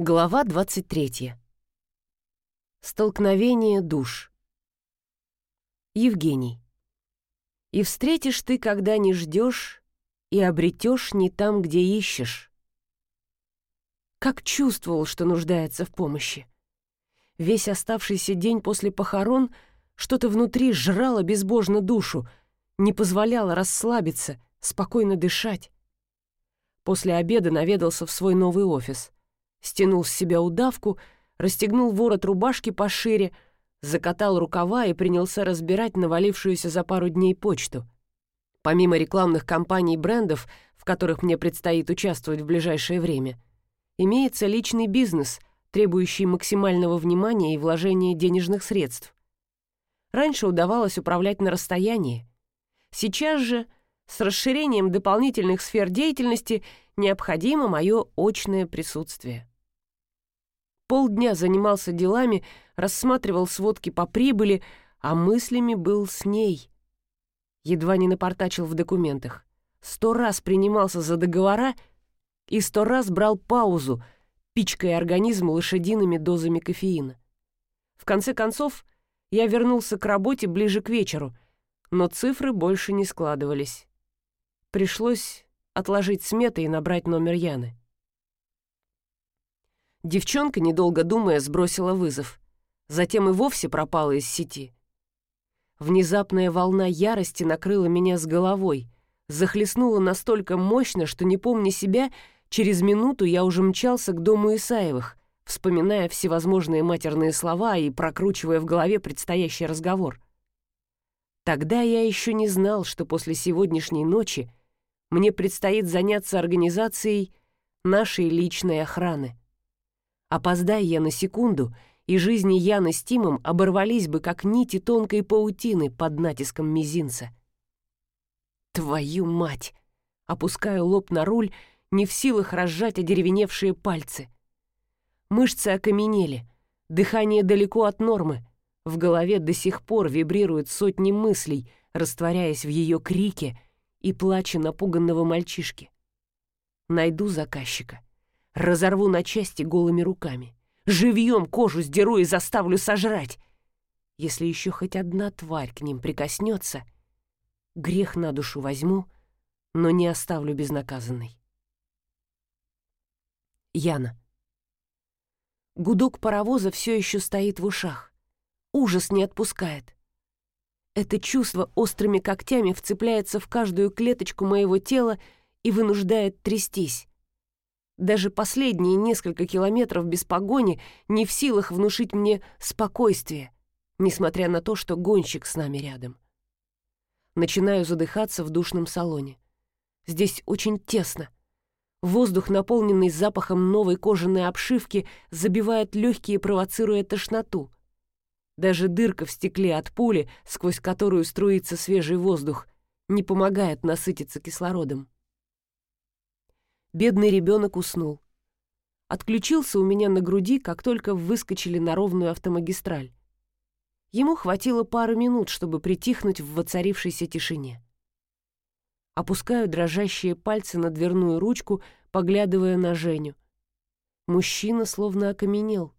Глава 23. Столкновение душ. Евгений. И встретишь ты, когда не ждешь, и обретешь не там, где ищешь. Как чувствовал, что нуждается в помощи. Весь оставшийся день после похорон что-то внутри жрало безбожно душу, не позволяло расслабиться, спокойно дышать. После обеда наведался в свой новый офис — стянул с себя удавку, расстегнул ворот рубашки пошире, закатал рукава и принялся разбирать навалившуюся за пару дней почту. Помимо рекламных кампаний брендов, в которых мне предстоит участвовать в ближайшее время, имеется личный бизнес, требующий максимального внимания и вложения денежных средств. Раньше удавалось управлять на расстоянии. Сейчас же, с расширением дополнительных сфер деятельности, необходимо мое очное присутствие. Полдня занимался делами, рассматривал сводки по прибыли, а мыслями был с ней. Едва не напортачил в документах. Сто раз принимался за договора и сто раз брал паузу, пичкая организм лошадиными дозами кофеина. В конце концов, я вернулся к работе ближе к вечеру, но цифры больше не складывались. Пришлось отложить сметы и набрать номер Яны. Девчонка, недолго думая, сбросила вызов. Затем и вовсе пропала из сети. Внезапная волна ярости накрыла меня с головой, захлестнула настолько мощно, что, не помня себя, через минуту я уже мчался к дому Исаевых, вспоминая всевозможные матерные слова и прокручивая в голове предстоящий разговор. Тогда я еще не знал, что после сегодняшней ночи мне предстоит заняться организацией нашей личной охраны. Опоздай я на секунду, и жизни Яны с Тимом оборвались бы, как нити тонкой паутины под натиском мизинца. Твою мать! Опускаю лоб на руль, не в силах разжать одеревеневшие пальцы. Мышцы окаменели, дыхание далеко от нормы, в голове до сих пор вибрируют сотни мыслей, растворяясь в ее крике и плаче напуганного мальчишки. Найду заказчика разорву на части голыми руками. Живьем кожу сдеру и заставлю сожрать. Если еще хоть одна тварь к ним прикоснется, грех на душу возьму, но не оставлю безнаказанной. Яна. Гудок паровоза все еще стоит в ушах. Ужас не отпускает. Это чувство острыми когтями вцепляется в каждую клеточку моего тела и вынуждает трястись. Даже последние несколько километров без погони не в силах внушить мне спокойствие, несмотря на то, что гонщик с нами рядом. Начинаю задыхаться в душном салоне. Здесь очень тесно. Воздух, наполненный запахом новой кожаной обшивки, забивает легкие, провоцируя тошноту. Даже дырка в стекле от пули, сквозь которую струится свежий воздух, не помогает насытиться кислородом. Бедный ребенок уснул. Отключился у меня на груди, как только выскочили на ровную автомагистраль. Ему хватило пары минут, чтобы притихнуть в воцарившейся тишине. Опускаю дрожащие пальцы на дверную ручку, поглядывая на Женю. Мужчина словно окаменел.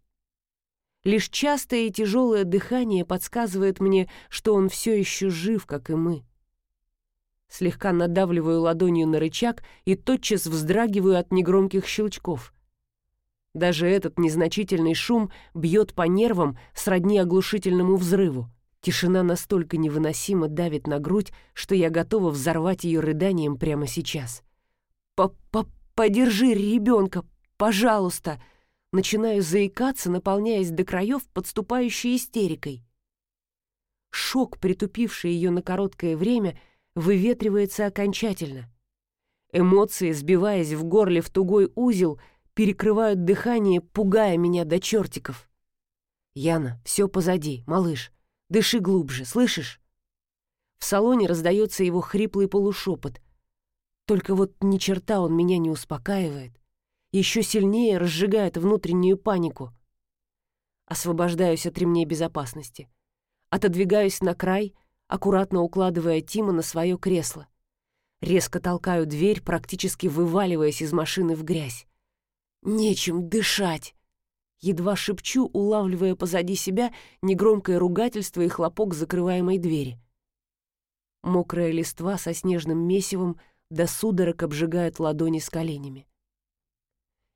Лишь частое и тяжелое дыхание подсказывает мне, что он все еще жив, как и мы. Слегка надавливаю ладонью на рычаг и тотчас вздрагиваю от негромких щелчков. Даже этот незначительный шум бьет по нервам сродни оглушительному взрыву. Тишина настолько невыносимо давит на грудь, что я готова взорвать ее рыданием прямо сейчас. П -п «Подержи ребенка, пожалуйста!» Начинаю заикаться, наполняясь до краев подступающей истерикой. Шок, притупивший ее на короткое время — выветривается окончательно. Эмоции, сбиваясь в горле в тугой узел, перекрывают дыхание, пугая меня до чертиков. «Яна, все позади, малыш. Дыши глубже, слышишь?» В салоне раздается его хриплый полушепот. Только вот ни черта он меня не успокаивает. Еще сильнее разжигает внутреннюю панику. Освобождаюсь от ремней безопасности. Отодвигаюсь на край — аккуратно укладывая Тима на свое кресло. Резко толкаю дверь, практически вываливаясь из машины в грязь. Нечем дышать. Едва шепчу, улавливая позади себя негромкое ругательство и хлопок закрываемой двери. Мокрая листва со снежным месивом до судорог обжигает ладони с коленями.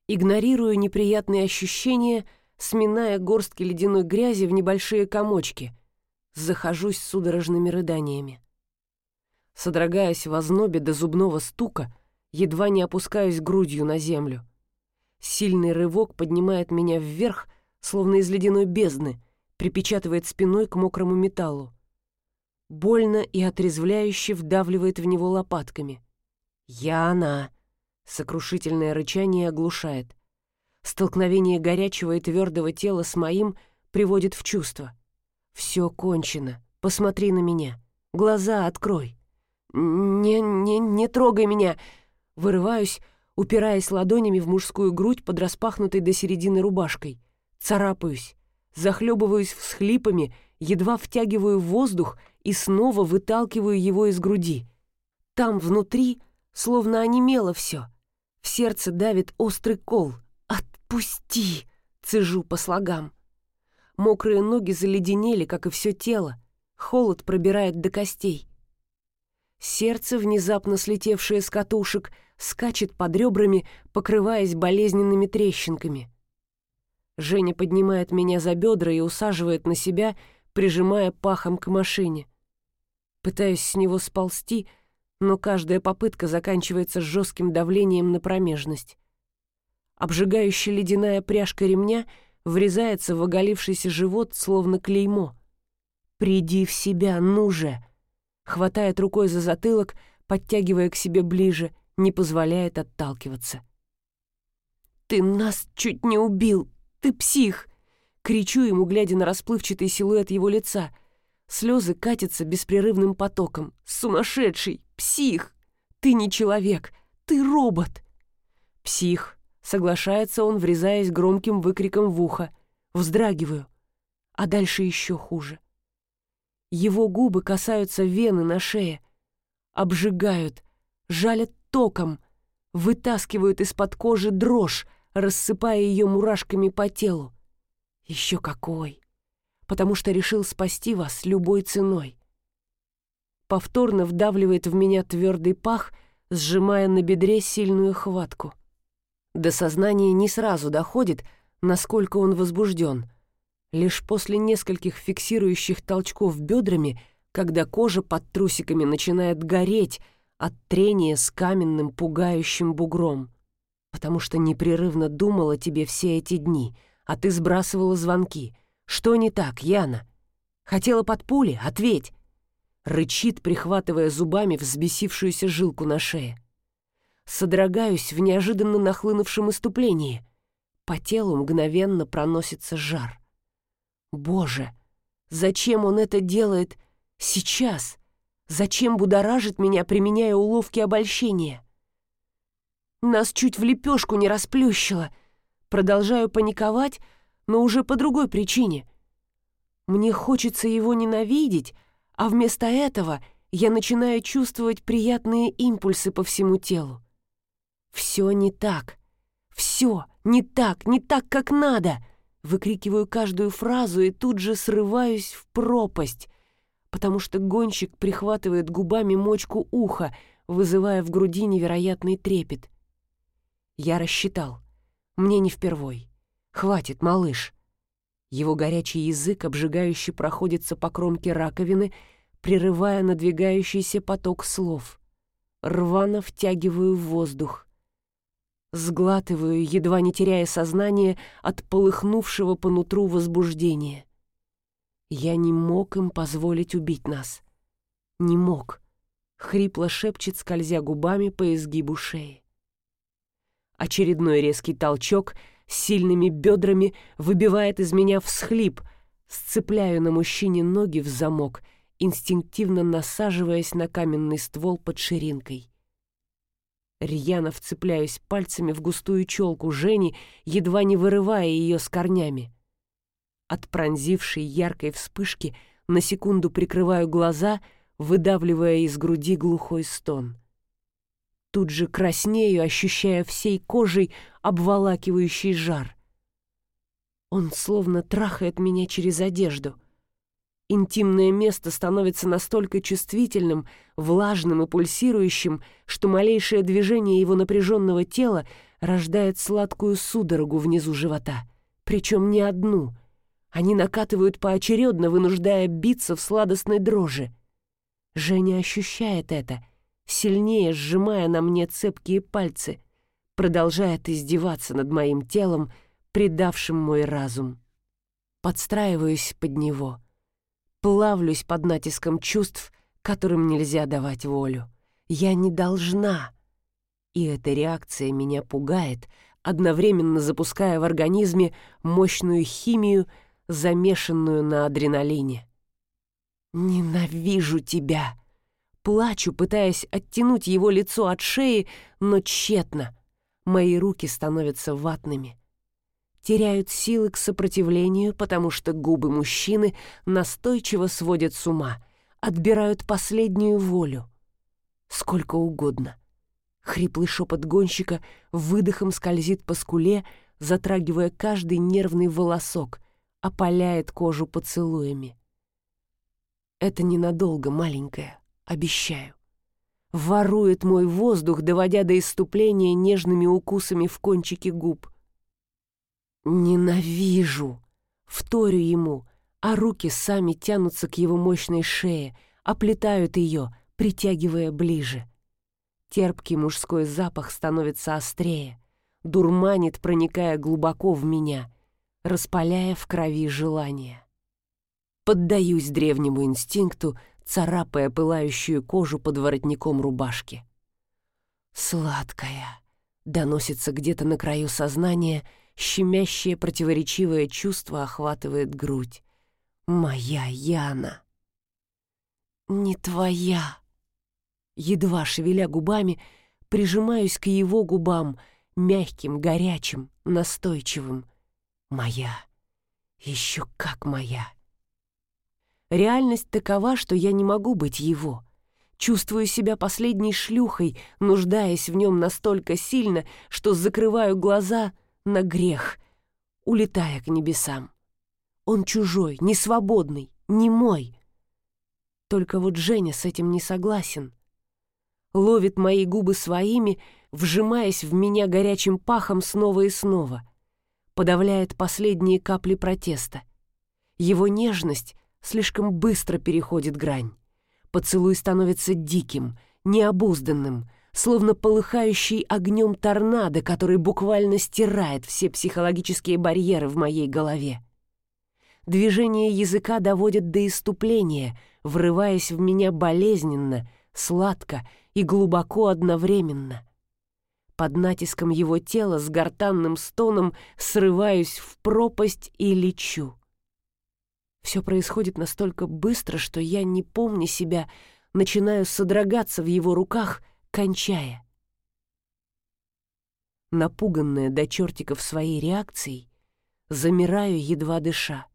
Игнорирую неприятные ощущения, сминая горстки ледяной грязи в небольшие комочки. Захожусь судорожными рыданиями. Содрогаясь в ознобе до зубного стука, едва не опускаюсь грудью на землю. Сильный рывок поднимает меня вверх, словно из ледяной бездны, припечатывает спиной к мокрому металлу. Больно и отрезвляюще вдавливает в него лопатками. «Я она!» Сокрушительное рычание оглушает. Столкновение горячего и твердого тела с моим приводит в чувство. «Все кончено. Посмотри на меня. Глаза открой». «Не, не, не трогай меня!» Вырываюсь, упираясь ладонями в мужскую грудь под распахнутой до середины рубашкой. Царапаюсь, захлебываюсь всхлипами, едва втягиваю воздух и снова выталкиваю его из груди. Там внутри словно онемело все. В сердце давит острый кол. «Отпусти!» — цежу по слогам. Мокрые ноги заледенели, как и все тело. Холод пробирает до костей. Сердце, внезапно слетевшее с катушек, скачет под ребрами, покрываясь болезненными трещинками. Женя поднимает меня за бедра и усаживает на себя, прижимая пахом к машине. Пытаюсь с него сползти, но каждая попытка заканчивается жестким давлением на промежность. Обжигающая ледяная пряжка ремня врезается в оголившийся живот, словно клеймо. «Приди в себя, ну же!» хватает рукой за затылок, подтягивая к себе ближе, не позволяет отталкиваться. «Ты нас чуть не убил! Ты псих!» Кричу ему, глядя на расплывчатый силуэт его лица. Слезы катятся беспрерывным потоком. «Сумасшедший! Псих! Ты не человек! Ты робот!» «Псих!» — соглашается он, врезаясь громким выкриком в ухо. Вздрагиваю. А дальше еще хуже. Его губы касаются вены на шее, обжигают, жалят током, вытаскивают из-под кожи дрожь, рассыпая ее мурашками по телу. Еще какой! Потому что решил спасти вас любой ценой. Повторно вдавливает в меня твердый пах, сжимая на бедре сильную хватку. До сознания не сразу доходит, насколько он возбужден, Лишь после нескольких фиксирующих толчков бедрами, когда кожа под трусиками начинает гореть от трения с каменным пугающим бугром. Потому что непрерывно думала тебе все эти дни, а ты сбрасывала звонки. Что не так, Яна? Хотела под пули? Ответь. Рычит, прихватывая зубами взбесившуюся жилку на шее. Содрогаюсь в неожиданно нахлынувшем иступлении. По телу мгновенно проносится жар. Боже, зачем он это делает сейчас? Зачем будоражит меня, применяя уловки обольщения? Нас чуть в лепешку не расплющило. Продолжаю паниковать, но уже по другой причине. Мне хочется его ненавидеть, а вместо этого я начинаю чувствовать приятные импульсы по всему телу. Все не так. Все не так, не так, как надо. Выкрикиваю каждую фразу и тут же срываюсь в пропасть, потому что гонщик прихватывает губами мочку уха, вызывая в груди невероятный трепет. Я рассчитал. Мне не впервой. Хватит, малыш. Его горячий язык обжигающе проходится по кромке раковины, прерывая надвигающийся поток слов. Рвано втягиваю воздух. Сглатываю, едва не теряя сознание от полыхнувшего по нутру возбуждения. Я не мог им позволить убить нас. Не мог. Хрипло шепчет, скользя губами по изгибу шеи. Очередной резкий толчок сильными бедрами выбивает из меня всхлип, сцепляю на мужчине ноги в замок, инстинктивно насаживаясь на каменный ствол под ширинкой. Рьяно вцепляюсь пальцами в густую челку Жени, едва не вырывая ее с корнями. От пронзившей яркой вспышки на секунду прикрываю глаза, выдавливая из груди глухой стон. Тут же краснею, ощущая всей кожей обволакивающий жар. Он словно трахает меня через одежду. Интимное место становится настолько чувствительным, влажным и пульсирующим, что малейшее движение его напряженного тела рождает сладкую судорогу внизу живота. Причем не одну. Они накатывают поочередно, вынуждая биться в сладостной дрожи. Женя ощущает это, сильнее сжимая на мне цепкие пальцы, продолжает издеваться над моим телом, предавшим мой разум. Подстраиваюсь под него, плавлюсь под натиском чувств, которым нельзя давать волю. Я не должна. И эта реакция меня пугает, одновременно запуская в организме мощную химию, замешанную на адреналине. «Ненавижу тебя!» Плачу, пытаясь оттянуть его лицо от шеи, но тщетно. Мои руки становятся ватными. Теряют силы к сопротивлению, потому что губы мужчины настойчиво сводят с ума, отбирают последнюю волю. Сколько угодно. Хриплый шепот гонщика выдохом скользит по скуле, затрагивая каждый нервный волосок, опаляет кожу поцелуями. Это ненадолго, маленькая, обещаю. Ворует мой воздух, доводя до иступления нежными укусами в кончике губ. Ненавижу! Вторю ему, а руки сами тянутся к его мощной шее, оплетают ее, притягивая ближе. Терпкий мужской запах становится острее, дурманит, проникая глубоко в меня, распаляя в крови желание. Поддаюсь древнему инстинкту, царапая пылающую кожу под воротником рубашки. «Сладкая!» — доносится где-то на краю сознания, щемящее противоречивое чувство охватывает грудь. «Моя Яна!» «Не твоя!» Едва шевеля губами, прижимаюсь к его губам, мягким, горячим, настойчивым. «Моя! Еще как моя!» Реальность такова, что я не могу быть его. Чувствую себя последней шлюхой, нуждаясь в нем настолько сильно, что закрываю глаза на грех, улетая к небесам. Он чужой, не свободный, не мой. Только вот Женя с этим не согласен. Ловит мои губы своими, вжимаясь в меня горячим пахом снова и снова. Подавляет последние капли протеста. Его нежность слишком быстро переходит грань. Поцелуй становится диким, необузданным, словно полыхающий огнем торнадо, который буквально стирает все психологические барьеры в моей голове. Движение языка доводит до иступления, врываясь в меня болезненно, сладко и глубоко одновременно. Под натиском его тела с гортанным стоном срываюсь в пропасть и лечу. Все происходит настолько быстро, что я, не помня себя, начинаю содрогаться в его руках, кончая. Напуганная до чертиков своей реакцией, замираю, едва дыша.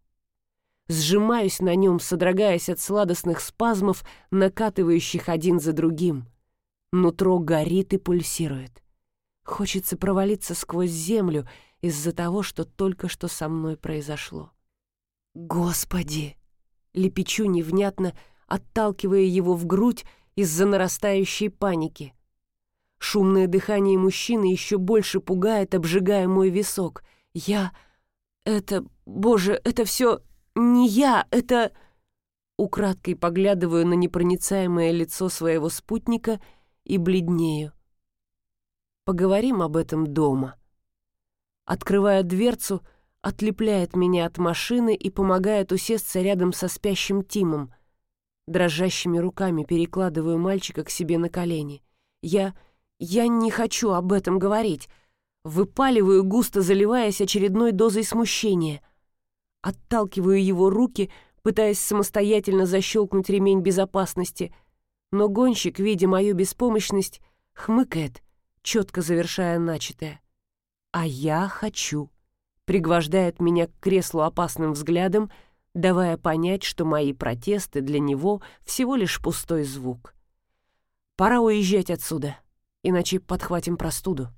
Сжимаюсь на нем, содрогаясь от сладостных спазмов, накатывающих один за другим. Нутро горит и пульсирует. Хочется провалиться сквозь землю из-за того, что только что со мной произошло. «Господи!» — лепечу невнятно, отталкивая его в грудь из-за нарастающей паники. Шумное дыхание мужчины еще больше пугает, обжигая мой висок. «Я... это... Боже, это все не я, это...» Украдкой поглядываю на непроницаемое лицо своего спутника и бледнею. Поговорим об этом дома. Открывая дверцу, отлепляет меня от машины и помогает усесться рядом со спящим Тимом. Дрожащими руками перекладываю мальчика к себе на колени. Я... я не хочу об этом говорить. Выпаливаю, густо заливаясь очередной дозой смущения. Отталкиваю его руки, пытаясь самостоятельно защелкнуть ремень безопасности. Но гонщик, видя мою беспомощность, хмыкает, четко завершая начатое. А я хочу пригвождает меня к креслу опасным взглядом, давая понять, что мои протесты для него всего лишь пустой звук. Пора уезжать отсюда. иначе подхватим простуду.